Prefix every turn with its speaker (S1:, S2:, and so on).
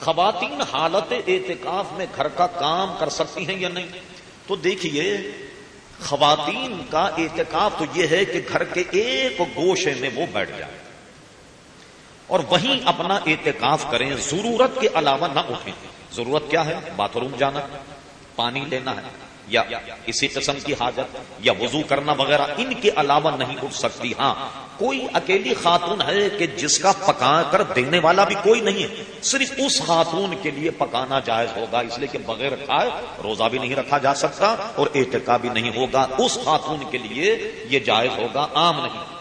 S1: خواتین حالت اعتکاف میں گھر کا کام کر سکتی ہیں یا نہیں؟ تو دیکھیے، خواتین کا اعتکاف تو یہ ہے کہ گھر کے ایک گوشے میں وہ بیٹھ جائے اور وہیں اپنا اعتکاف کریں، ضرورت کے علاوہ نہ اٹھیں۔ ضرورت کیا ہے؟ باتھ روم جانا، پانی لینا ہے۔ یا اسی قسم کی حاجت یا وضو کرنا وغیرہ، ان کے علاوہ نہیں اٹھ سکتی۔ ہاں کوئی اکیلی خاتون ہے کہ جس کا پکا کر دینے والا بھی کوئی نہیں ہے۔ صرف اس خاتون کے لیے پکانا جائز ہوگا، اس لیے کہ بغیر کھائے روزہ بھی نہیں رکھا جا سکتا اور اعتکا بھی نہیں ہوگا۔ اس خاتون کے لیے یہ جائز ہوگا، عام نہیں۔